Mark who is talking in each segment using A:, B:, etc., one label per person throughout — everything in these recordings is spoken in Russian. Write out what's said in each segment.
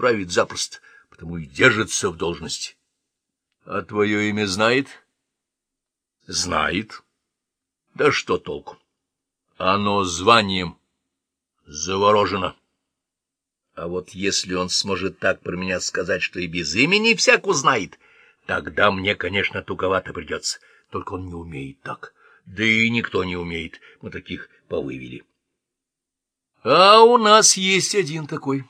A: отправить запросто, потому и держится в должности. А твое имя знает? Знает. Да что толку? Оно званием заворожено. А вот если он сможет так про меня сказать, что и без имени всяк узнает, тогда мне, конечно, туговато придется. Только он не умеет так. Да и никто не умеет. Мы таких повывели. А у нас есть один такой.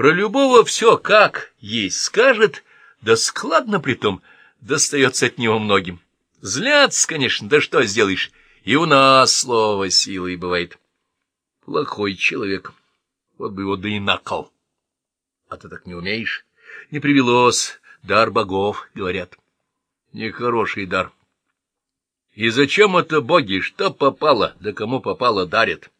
A: Про любого все как есть скажет, да складно притом достается от него многим. Злятся, конечно, да что сделаешь, и у нас слово силой бывает. Плохой человек, вот бы его да и накол. А ты так не умеешь? Не привелось, дар богов, говорят. Нехороший дар. И зачем это боги, что попало, да кому попало, дарят?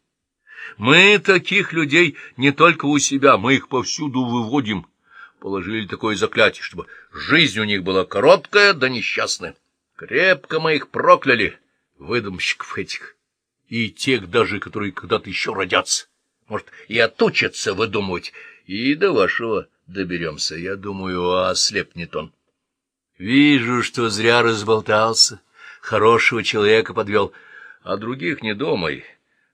A: Мы таких людей не только у себя, мы их повсюду выводим. Положили такое заклятие, чтобы жизнь у них была короткая да несчастная. Крепко мы их прокляли, выдумщиков этих, и тех даже, которые когда-то еще родятся. Может, и отучатся выдумывать, и до вашего доберемся. Я думаю, ослепнет он. Вижу, что зря разболтался, хорошего человека подвел. О других не думай,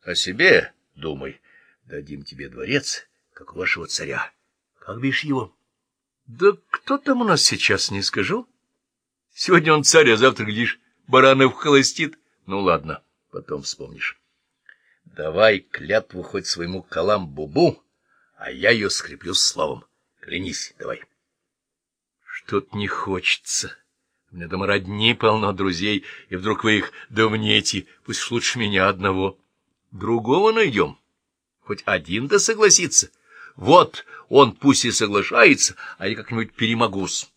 A: о себе думай. Дадим тебе дворец, как у вашего царя. Как бишь его? Да кто там у нас сейчас, не скажу? Сегодня он царь, а завтра, глядишь, баранов холостит. Ну, ладно, потом вспомнишь. Давай клятву хоть своему калам-бубу, а я ее скреплю словом. Клянись, давай. Что-то не хочется. У меня дома родни полно друзей, и вдруг вы их давнете, пусть лучше меня одного. Другого найдем. Хоть один-то согласится. Вот он пусть и соглашается, а я как-нибудь перемогусь.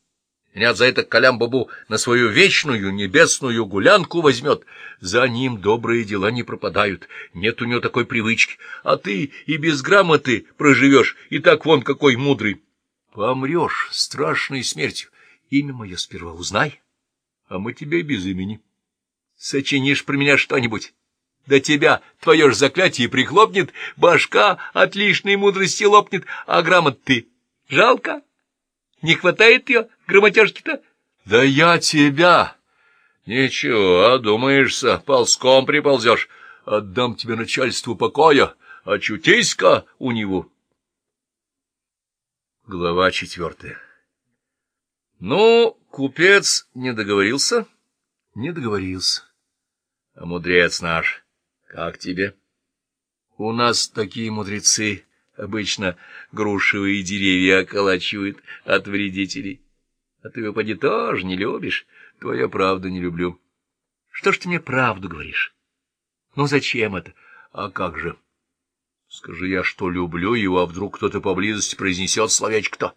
A: Меня за это Калям-Бабу на свою вечную небесную гулянку возьмет. За ним добрые дела не пропадают, нет у него такой привычки. А ты и без грамоты проживешь, и так вон какой мудрый. Помрешь страшной смертью. Имя мое сперва узнай, а мы тебе без имени. Сочинишь про меня что-нибудь. Да тебя твое ж заклятие прихлопнет, башка от лишней мудрости лопнет, а грамот ты жалко? Не хватает ее грамотежки-то? Да я тебя! Ничего, думаешься, ползком приползешь. Отдам тебе начальству покоя, очутись-ка у него. Глава четвертая Ну, купец не договорился? Не договорился. А мудрец наш, как тебе? У нас такие мудрецы обычно грушевые деревья околачивают от вредителей. А ты поди, тоже не любишь. Твоя правда не люблю. Что ж ты мне правду говоришь? Ну, зачем это? А как же? Скажи я, что люблю его, а вдруг кто-то поблизости произнесет словечко-то?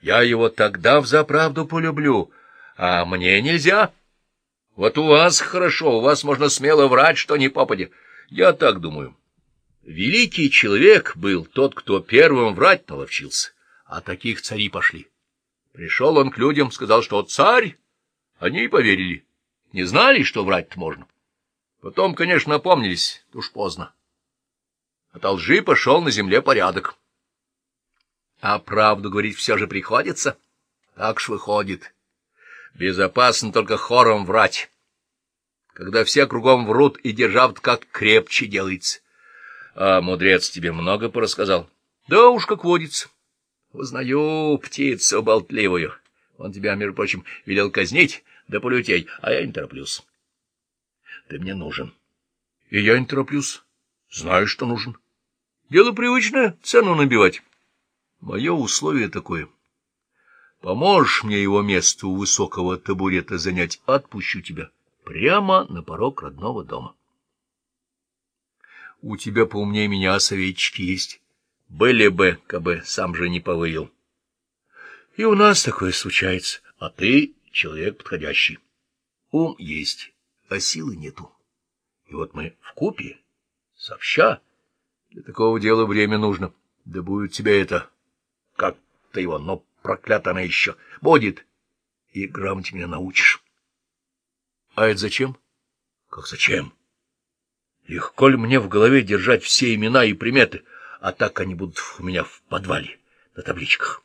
A: Я его тогда взаправду полюблю, а мне нельзя. Вот у вас хорошо, у вас можно смело врать, что не попадя. Я так думаю. Великий человек был тот, кто первым врать наловчился, а таких цари пошли. Пришел он к людям, сказал, что царь, они и поверили, не знали, что врать-то можно. Потом, конечно, опомнились, уж поздно. От лжи пошел на земле порядок. А правду говорить все же приходится, так ж выходит. Безопасно только хором врать, когда все кругом врут и держат как крепче делается. А мудрец тебе много порассказал? Да уж, как водится. Узнаю птицу болтливую. Он тебя, между прочим, велел казнить, да полютей, а я не тороплюсь. Ты мне нужен. И я не тороплюсь. Знаю, что нужен. Дело привычное — цену набивать. Мое условие такое. Поможешь мне его место у высокого табурета занять, отпущу тебя прямо на порог родного дома. У тебя поумнее меня советчики есть. Были бы, кабы сам же не повыил. И у нас такое случается, а ты человек подходящий. Ум есть, а силы нету. И вот мы в купе, сообща. Для такого дела время нужно. Да будет тебе это, как ты его, но проклята она еще, будет. И грамоте меня научишь. А это зачем? Как зачем? Легко ли мне в голове держать все имена и приметы, а так они будут у меня в подвале, на табличках.